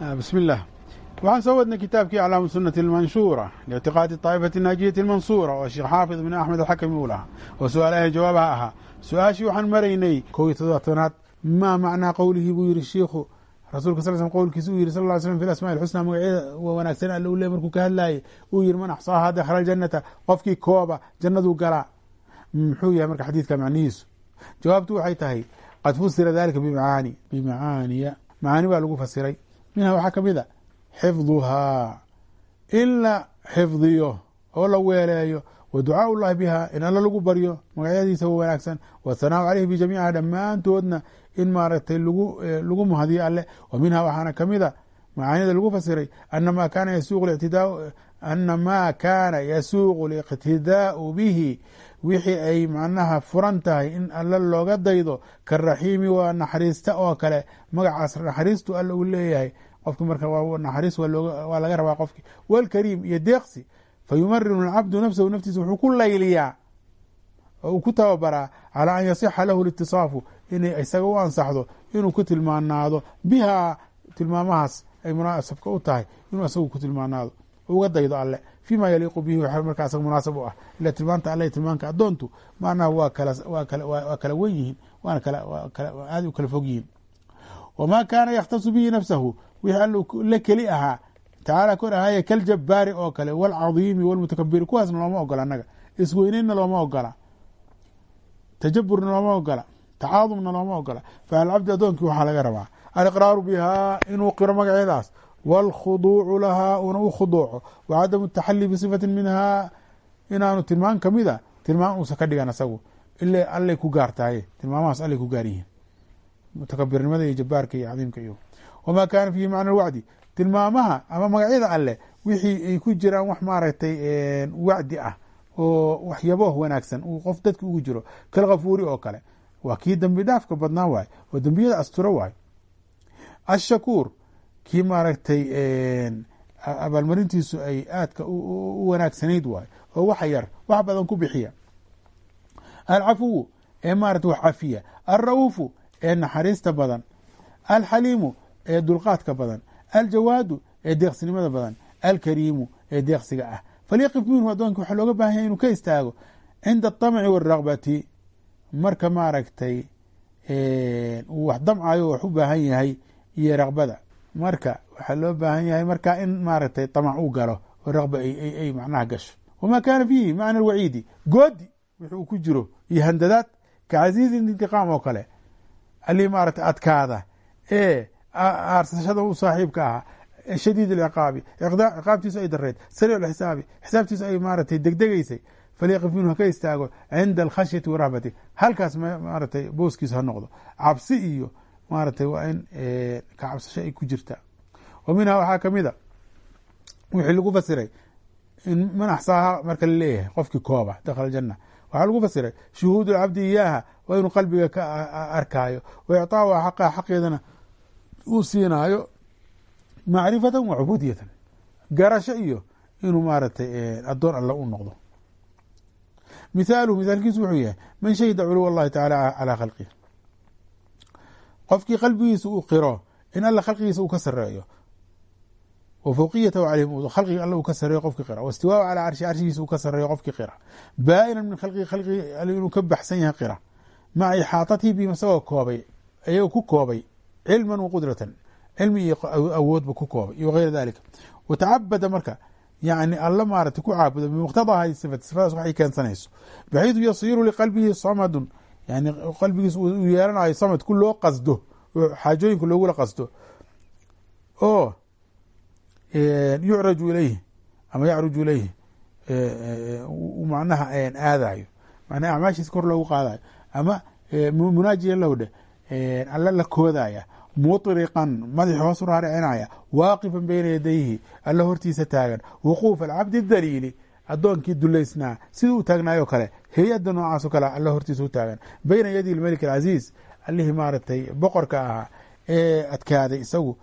bismi illah waxaan soo wadnay kitaabkii aclaamu sunati almanshuura liictiqaadi taa'ifati naajiyati almansuura oo sheekh xaafid ibn axmed alxakami uu lahaa oo su'aalaha jawaabaha ahaa su'aashii waxaan maraynay kow iyo toddobaatanaad maa macnaa qowlihii buu yihi shiikhu rasuulka sal slm qowlkiisa uu yihi sal ly slm fi asmaa ilxusna magacyada wanaagsan alle u le markuu ka hadlaayey uu yihi man axsaaha dakhala aljannata qofkii kooba jannaduu galaa muxuu yahay marka xadiidka macnihiisu jawaabtu waxay tahay qad fusira dalika bimacaani bimacaaniya macaani baa lagu fasiray minha waxaa ka mid a xifduhaa. In la xifdiyo oo la weeleeyo wa ducaa ullahi biha in alla lagu baryo magacyadiisa wa wanaagsan wathanaau caleyhi bijamiiha dhammaantoodna in maaragtay lagu lagu mahadiyo alle. Wa minha waxaana ka mid a macaanida lagu fasiray ana ma kaana yasuuqu ana maa kaana yasuuqu liqtidaau bihi wixii ay macnaha furan tahay in alle looga daydo karaxiimi waa naxariista oo kale magacaas naxariistu alle uu leeyahay qofki marka naxariis waa laga rabaa qofki walkariim iyo deeqsi fayumarinu alcabdu nafsahu naftiisa wuxuu ku layliyaa oo uu ku tababaraa calaa an yasixa lahu litisaafu inay isaga u ansaxdo inuu ku tilmaanaado bihaa tilmaamahaas ay munaasabka u tahay inuu isagu ku tilmaanaado uga daydo alle. Fima yaliiqu bihi w markaa asaga munaasab u ah. Ila tilmaanta alle tilmaanka adoontu macnaha waa waa kala wen yihiin waana aada u kala fog yihiin wamaa kaana yakhtasu bihi nafsahu wixii alla la keli ahaa tacaala kor ahaaye kaljabaari oo kale walcadiimi walmutakabiri kuwaasna looma ogola annaga. Isweyneynna looma ogola. Tajaburna looma ogola. Tacaadumna looma ogola. Faalcabdi addoonkii waxaa laga rabaa. Aliqraaru bihaa inuu qiro magaceedaas wاlkhuduucu lahaa una u khuduuco wa cadamu taxali bisifatin minhaa inaanu tilmaan kamida tilmaan uusa ka dhigan asagu ila allay ku gaartaaye tilmaamahaas allay ku gaar yihiin mutakabirnimada iyo jabaarka iyo cadiimka iyo wamaa kaana fiihi macna wacdi tilmaamaha ama magacyada alleh wixii ay ku jiraan wax maaragtay wacdi ah oo waxyabo wanaagsan uu qof dadka ugu jiro kalkafuuri oo kale waa kii dembi dhaafka badnaa waaye oo dembiyada asturo waaye ashakuur kii maaragtay abaalmarintiisu ay aadka u wanaagsanayd waayo oo waxa yar wax badan ku bixiya. Alcafuwu ee maarata wax cafiya. Alra'uufu ee naxariista badan. Alxaliimu ee dulqaadka badan. Aljawaadu ee deeqsinimada badan. Alkariimu ee deeqsiga ah. Falyaqif minhu addoonka waxaa looga baahan yahy inuu ka istaago. Cinda atamci wاragbati marka maaragtay uu wax damcayo wax u baahan yahay iyo raqbada marka waxaa loo baahan yahay marka in maaragtay طamc u galo oo raqba ay macnaha gasho. Wama kaana fiihi macna waciidi goodi wixi uu ku jiro iyo handadaad ka casiizi intiqaam oo kale. Alii maaragtay adkaada ee aarsashada u saaxiibka ahaa shadiid اciqaabi ciqaabtiisu ay dareed sariic xisaabi xisaabtiisu ay maaragtay degdegaysay falyaqif minhu haka istaago cinda alkhashyati warahbati halkaas maaragtay booskiisu ha noqdo. Cabsi iyo maaragtay waa in ka cabsasho ay ku jirtaa wa minhaa waxaa ka mid a wixii lagu fasiray in man axsaaha marka la leeyahay qofkii kooba dakhala janna. Waxaa lagu fasiray shuhuud lcabdi iyaaha waa inuu qalbiga ka arkaayo wa icطaaha xaqaha xaqeedana uu siinaayo macrifatan wa cubuudiyatan. Garasho iyo inuu maaragtay adoon alle u noqdo. Mithaaluhu mithaalkiisu wuxuu yahay man shahida culuw اllahi tacaala calaa khalqih qofkii qalbigiisa uu qiro in alla khalqigiisa uu ka sareeyo wa fowqiyatahu calayhim khalqiga alla uu ka sareeyo qofkii qira. Wa istiwaau calaa carshi carshigiisa uu ka sareeyo qofkii qira. Baa'inan min khalqihi khalqigi inuu ka baxsan yahay qira. Maca ixaatatihi bihim isagoo koobay ayagoo ku koobay cilman wa qudratan. Cilmi iyo awoodba ku koobay iyo gayra dalika wa marka yani alla maarata ku caabudo bimuqtadaha hadi sifati sifadaas waxay keensanayso. Baxaydu yasiiru liqalbihi samadun yani qalbigiis uu yeelanayo samad ku loo qasdo xaajooyinka loogula qasdo. Oo yucraju ilayhi ama yacruju ilayhi macnaha aadayo macnaha acmaashiisa kor loogu qaadayo. Ama munaajiyan lahu dheh alla la koodaya muطriqan madaxi hoos u raaricinaya waaqifan beyna yadayhi alla hortiisa taagan. Wuquuf alcabdi daliili adoonkii dulaysnaa siduu u taagnaayo kale hay'adda noocaasoo kale alla hortiisa u taagan. Beyna yadi lmelik alcaziiz allihii maaragtay boqorka ahaa ee adkaaday isagu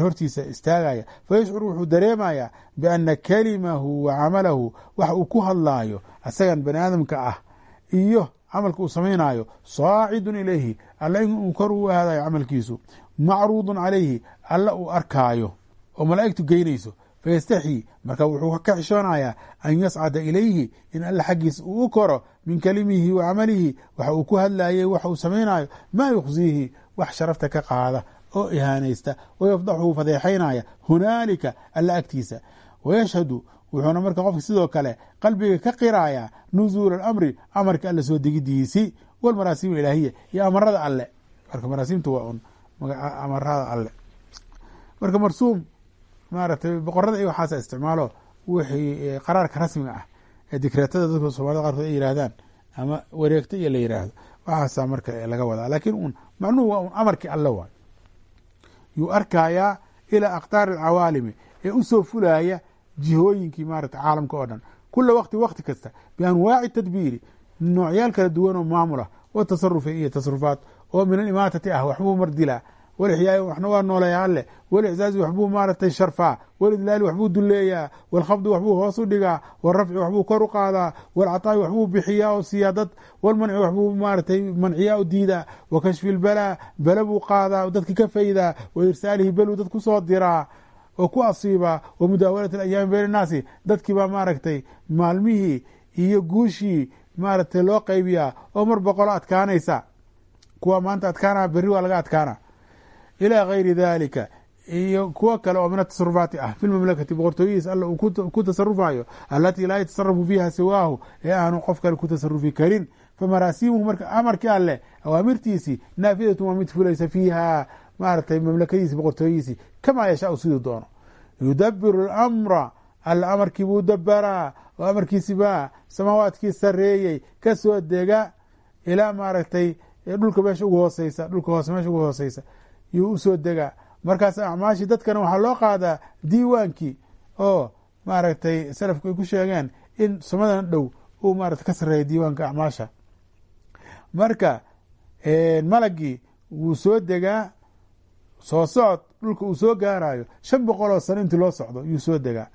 hortiisa istaagaya fayashcuru wuxuu dareemayaa biana kalimahu wa camalahu wax uu ku hadlaayo asagan bani aadamka ah iyo camalka uu samaynaayo saacidun ilayhi alla inuu kor u aadayo camalkiisu macruudun calayhi alla uu arkaayo oo malaa'igtu geynayso fayastaxyi marka wuxuu ka xishoonayaa an yascada ilayhi in alla xaggiisa uu u koro min kalimihi wa camalihi waxa uu ku hadlayay waxa uu samaynayo maa yukhsiihi wax sharafta ka qaada oo ihaanaysta wayafdaxuhu fadeexaynaya hunaalika alla agtiisa wayashhadu wuxuuna marka qofka sidoo kale qalbiga ka qiraaya nuzuula alamri amarka alle soo degidiisi walmaraasiim ilaahiya iyo amarada alle marka maraasiimta waa un amarada alle marka marsuum maaragtay boqorada iyo waxaasa isticmaalo wixii qaraarka rasmiga ah ee dikreetada dadka soomaalida qaarkood ay yihaahdaan ama wareegta iyo la yiraahdo. Waxaasaa marka laga wadaa. Laakiin un macnuhu waa un amarkii alle waay. Yuu arkayaa ilaa akhtaari alcawaalimi ee u soo fulaya jihooyinkii maarata caalamka oo dhan. Kula waqti waqti kasta bianwaaci tadbiiri noocyaal kala duwan oo maamula wa tasarufi iyo tasarufaat oo min alimaatati ah waxbuu mardilaa walixyaai waxna waa nooleeya alle waliczaazi waxbuu maaratay sharfaa walidlaali waxbuu duleeyaa walkhafdi waxbuu hoos u dhigaa walrafci waxbuu kor u qaadaa walcataa'i waxbuu bixiyaa oo siiyaa dad walmanci waxbuu maaratay manciyaa u diidaa wa bala buu qaadaa dadki ka faydaa wa irsaalihi beluu dad ku soo diraa oo ku asiibaa wa mudaawalati ayaami beyn naasi dadkii baa maaragtay maalmihii iyo guushii maaragtay loo qaybiyaa oo mar boqolo adkaanaysa kuwa maanta adkaana berri waa laga adkaana ilaa gayri dalika iyo kuwo kale oo min atasarufaati ah fi lmamlakati boqortooyihiis alla uu ku tasarufayo alatii laa yatasarafu fiiha siwaahu ee aanu qof kale ku tasarufi karin. Famaraasiimuhu marka amarkii alleh awaamirtiisii naafidatun waa mid fulaysa fiiha maaragtay mamlakadiisi boqortooyihiisi kamaa yashaau siduu doono. Yudabiru alamra alla amarkii buu dabaraa oo amarkiisibaa samaawaadkii sareeyey ka soo dega ilaa maaragtay dhulka meesha ugu hooseysa dhulka hoose meesha ugu hooseysa yuu u soo degaa. Markaas acmaashii dadkana waxaa loo qaadaa diiwaankii oo maaragtay salafku ay ku sheegeen in samadan dhow uu maarata ka sareeya diiwaanka acmaasha. Marka malagii wuu soo degaa soo socod dhulka uu soo gaarayo shan boqoloo sano intii loo socdo yuu soo degaa.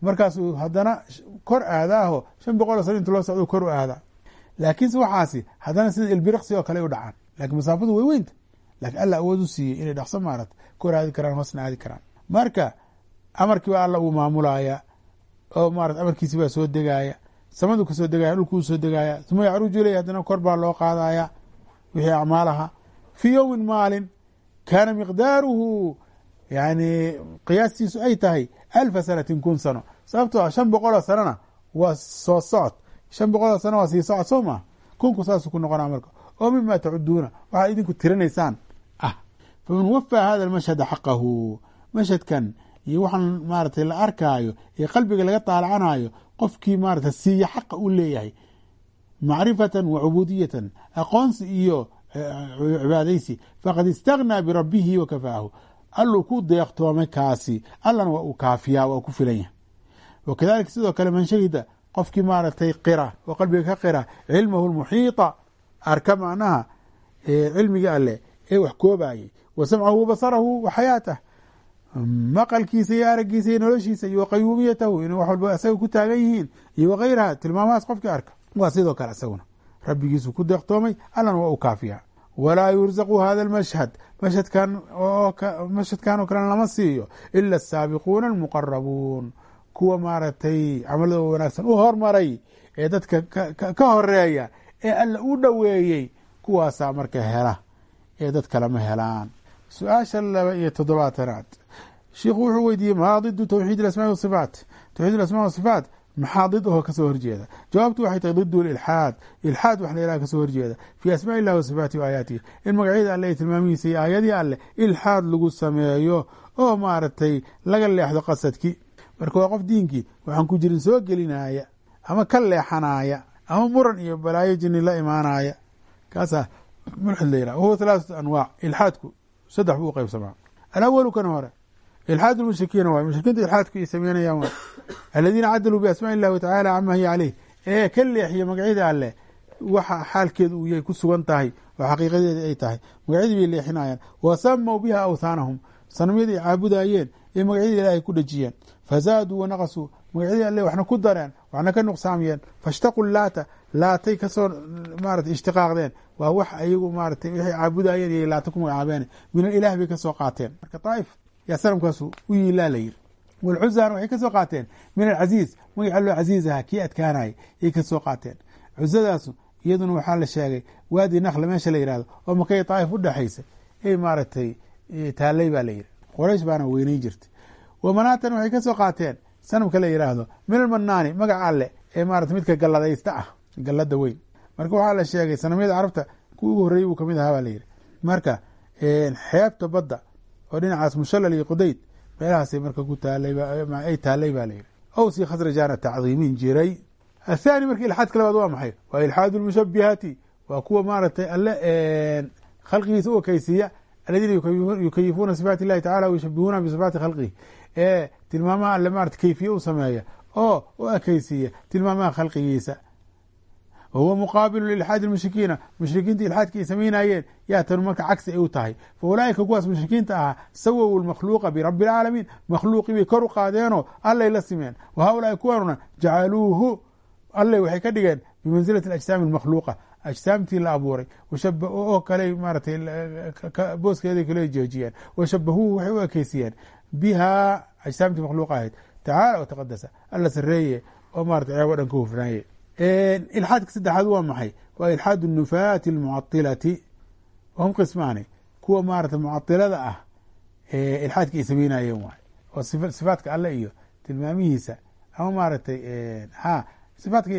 Markaasuu haddana kor aadaaho shan boqoloo sano intii loo socdo kor u aadaa. Laakiinse waxaasi haddana sida ilbiriqsi oo kale u dhacaan. Lakiin masaafadu way weynta lakiin alla awood u siiyey inay dhaqso maarata kor aadi karaan hoosna aadi karaan. Marka amarkii baa alla uu maamulaya oo maarata amarkiisi baa soo degaaya samadu ka soo degaya dhulkuu soo degaaya uma yacruju ileyh haddana kor baa loo qaadaya wixii acmaalaha. Fii yowmin maalin kaana miqdaaruhu yani qiyaastiisu ay tahay alfa sanatin kun sano. Sababtoo ah shan boqoloo sanona waa soo socod. Shan boqoloo sano waa sii socod soo maa kunku saasuu ku noqonaa marka oo mima tacuduuna waxaad idinku tirinaysaan. ah faman wafaa hada mashhada xaqahu mashhadkan iyo waxaan maaratay la arkaayo ee qalbiga laga taalacanayo qofkii maarata siiya xaqa u leeyahay macrifatan wa cubudiyatan aqoonsi iyo cibaadaysi faqad istagnaa birabihi wa kafaahu alluu ku deeqtoomay kaasi allana waa uu kaafiyaa waa ku filan yahay wa kadalika sidoo kale man shahida qofkii maaragtay qira oo qalbiga ka qira cilmahu lmuxiita arka macnaha cilmiga alleh ee wax koobayay wa samcahu wa basarahu wa xayaatah maqalkiisa iyo aragiisa iyo noloshiisa iyo qayuumiyatahu inay wax walba isaga ku taagan yihiin iyo wakayraha tilmaamahaas qofkii arka waa sidoo kale isaguna rabbigiisu ku deeqtoomay allana waa u kaafiyaa. Walaa yurzaqu hada almashhad mashhadkan mashhadkan oo kalena lama siiyo ila asaabiquuna almuqarabuun kuwa maaragtay camaladooda wanaagsan u hormaray ee dadka ka horreeya ee alla u dhoweeyey kuwaasaa marka hela ee dad kalema helaan. Su'aasha laba iyo toddobaatanaad. Sheikhu wuxuu weydiiyey maa didu tawxiid ilasmaa wasifaat tawxiid ilasmaa wasifaat maxaa did aho ka soo horjeeda. Jawaabtu waxay tahay didu ilxaad ilxaad wax layhaha ka soo horjeeda. Fii asmaa illahi wa sifaatihi wa aayaatihi. In magacyada alle iyo tilmaamihiisa iyo aayadii alleh ilxaad lagu sameeyo oo maaragtay laga leexdo qasadkii. Marka waa qof diinkii waxaan ku jirin soo gelinaya ama ka leexanaya ama muran iyo balaayo jini la imaanaya kaasaa mulxid la yihah wahuwa halaaثatu anwaac ilxaadku saddex buu u qeybsamaa alawalu kan hore ilxaad lmushrikiina waay mushrikiinta ilxaadku ay sameynayaan waay aladiina cadaluu biasmaa illahi watacala cama hiya caleyh ee ka leexiya magacyada alleh waxa xaalkeedu uu ku sugan tahay oo xaqiiqadeedi ay tahay. Magacyadii bay leexinayaan wa samaw biha awthaanahum sanamyada ay caabudayeen iyo magacyadii ilaahay ku dhejiyeen. Fazaaduu wanaqasuu magacyadii alle waxna ku dareen waxna ka nuqsaamiyeen fashtaqu laata laatay ka soo maarata ishtiqaaqdeen waa wax ayagu maaratay waxay caabudayeen iyo laata ku magacaabeen min alilah bay ka soo qaateen marka daaif yaa sanamkaasu u yiilaa la yiri walcuzana waxay ka soo qaateen min alcaziiz magaca loo casiiz ahaa kii adkaanayay yay ka soo qaateen cuzadaasu iyaduna waxaa la sheegay waadi nakla meesha la yihahdo oo makay daaif u dhexaysa ay maaragtay taalay baa la yidhi qoraysh baana weynay jirtay wamanaatan waxay ka soo qaateen sanamka la yidhaahdo min almanaani magaca alle ee maarata midka galladaysta ah gallada weyn. Marka waxaa la sheegay sanamyada carabta kuwi ugu horreeyey buu ka mid ahaa baa layidhi marka xeebta badda oo dhinacaas mushallal iyo qudayd meelahaasay marka ku taalayay taalay baa layidhi awsi khasrajaana tacdiimin jiray. Athaani marka ilxaadka labaad waa maxay? Waa ilxaadu lmushabihati waa kuwa maaragtay alle khalqigiisa u ekeysiiya aladiina yukayifuuna sifaat illahi tacala wayushabihuuna bisifaati khalqihi ee tilmaamaha alle maarata keyfiye u sameeya? Oo u ekeysiiya tilmaamaha khalqigiisa. Wa muqaabilu liilxaadi lmushrikiina. Mushrikiinta ilxaadka ay samaynayeen yaa tanu marka cagsi ay u tahay. Fa ulaa'ika kuwaas mushrikiinta ahaa sawow lmakhluuqa birabbi alcaalamiin makhluuqii bay kor u qaadeenoo allay la simeen. Wa haulaai kuwanuna jacaluuhu allay waxay ka dhigeen bimansilati ajsaami almakhluuqa. Ajsaamtii la abuuray. Oo kale maaratay booskeeday kale joojiyeen. Washabahuuhu waxay u ekeysiyeen bihaa ajsaamtii makhluuqa ahayd. Tacaala o taqadasa alla sareeye oo marata ceebo dhan ka hufnaaye ilxaadka saddexaad waa maxay? Waa ilxaad nufaati almucailati wahum qismaani. Kuwa maarata mucailada ah ilxaadka ay samaynayeen waay oo sifaatka alle iyo tilmaamihiisa. Ama maaragtay ha sifaatka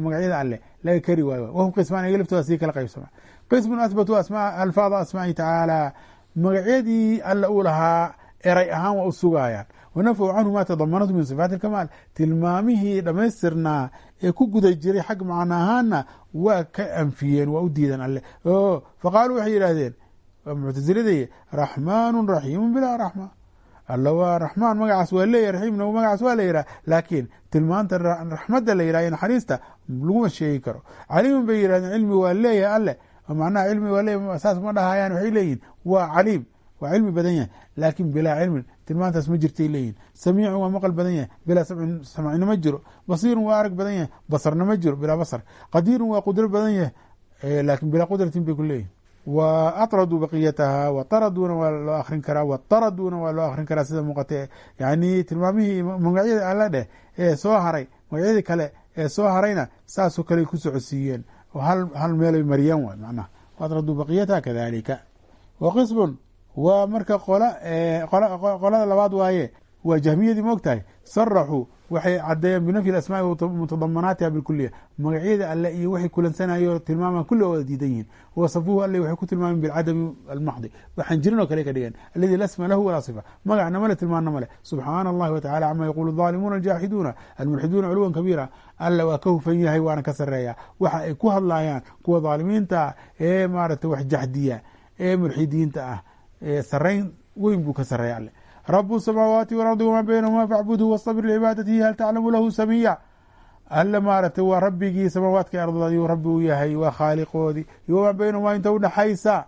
magacyada alle laga kari waayo. Wahum qismaan iga laftooda sii kala qaybsama. Qismun ahbatuu alfaada asmaa'i tacaala magacyadii alle uu lahaa eray ahaan waa u sugayaan. Wanafuu canhu ma tadamanatu min sifaati alkamaal tilmaamihii dhammaystirnaa ee ku guda jiray xag macno ahaanna waa ka anfiyeen waa u diideen alle. Faqaaluu waxay yidhaahdeen waa muctasiladaya raxmaanu raxiimu bilaa raxma. Alla waa raxmaan magacaas waa leeyahy raxiimna magacaas waa la yidhah laakiin tilmaanta raxmadda la yidhah naxariista laguma sheegi karo. Caliimun bay yidhahdeen cilmi waa leeyahay alle macnaha cilmi saas ma dhahayaan waxay leeyihiin waa caliim waa cilmi badan yahay laakin bilaa cilmin tilmaantaas ma jirtay leeyihiin samiicun waa maqal badan yahay bilaa samcin samcina ma jiro. Basiirun waa arag badan yahay basarna ma jiro bilaa basar. Qadiirun waa qudro badan yahay laakin bilaa qudratin bay ku leeyihiin wa atraduu baqiyataha wa taraduuna waa loo akrin karaa wa taraduuna waa loo akrin karaa sida muuqate yani tilmaamihii magacyada alla dheh ee soo haray magacyadii kale ee soo harayna saasoo kale ku socodsiiyeen hal meelay mariyeen waay macnaha. Atraduu baqiyataha kadalika wa qismun waa marka qolada labaad waaye waa jahmiyadii moog tahay saraxuu waxay cadeeyeen binafyi asmaai mutadamanaatiha bilkuliya magacyada alle iyo waxay kulansanayo tilmaamaan kulli wada diidan yihiin wasafuuhu alle waxay ku tilmaameen bilcadami almaxdi waxaan jirin oo kale ka dhigeen. Aladi la lahu walaa sifa. Magacna male tilmaanna male subxaana allahi watacala cama yaquulu daalimuuna aljaaxiduuna almulxiduuna culuwan kabiira. Alla waa ka hufan yahay waana ka sareeya waxa ay ku hadlayaan kuwa daalimiinta ee maaragtay wax jaxdiya ee mulxidiinta ah. Sarayn weyn buu ka sareeya alle rabu samaawaati walardi wamaa baynahuma facbudhu wastabir licibaadatihi hal taclamu lahu samiya alle maaragtay waa rabbigii samaawaadka ardada ayuu rabbi u yahay waa khaaliqoodii iyo wamaa baynahuma inta udhaxaysa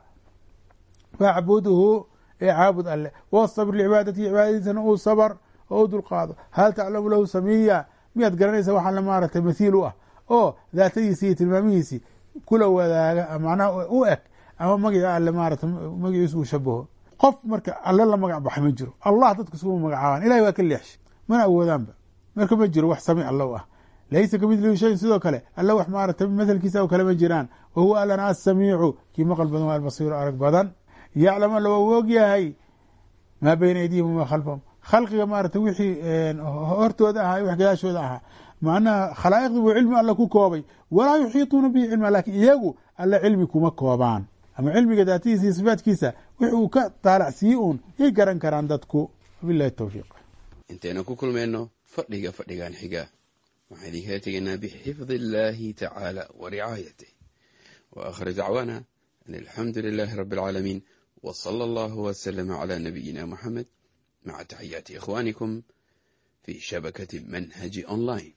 facbudhu ee caabud alle wastabir licibaadatihi cibaadadiisana uu sabr oo u dulqaado hal taclamu lahu samiya miyaad garanaysa waxaa la maaragtay mathiil u ah oo daatadiisi iyo tilmaamihiisi kula wadaaga macnaha u eg ama magaca alle maarata magaciisu uu shabaho qof marka alle la magac baxa ma jiro. Allah dadka iskuma magacaabaan. Ilahay waa ka leexshay mana awoodaanba marka ma jiro wax sami alle u ah. Laysa kamidlihi shayin sidoo kale. Alle wax maarata mathalkiisa oo kale ma jiraan. Wa huwa allana assamiicu kii maqal badan waa albasiiru arag badan. Yaclam alla waa og yahay. Maa bayna aydihim wamaa khalfahum. Khalqiga maarata wixii hortooda ahaa wax gadaashooda ahaa. Macnaha khalaa'iqdii buu cilmi alle ku koobay. Walaa yuxiituuna bihi cilma laakiin iyagu alle cilmi kuma koobaan. Ama cilmiga daatadiisa iyo sifaatkiisa wix uu ka taalacsiiye uun yay garan karaan dadku. Wabilahi towfiiq intaynu ku kulmayno fadhiga fadhigan xiga. Waxaan idinkala tegaynaa bixifdi illaahi tacaala wa ricaayatih wa aakhir dacwaana an alxamdu lilaahi rabbi alcaalamiin sala allahu wasalama calaa nabiyina muxamed maca taxiyaati ikhwaanikum fii shabakati manhaji online